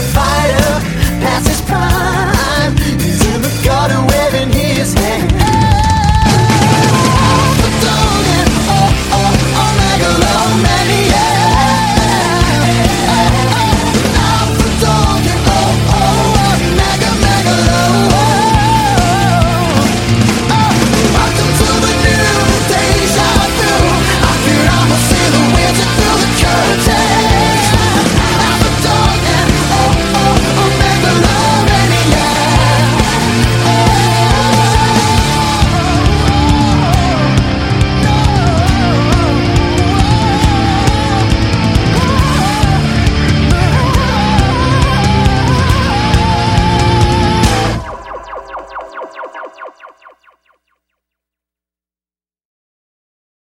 the.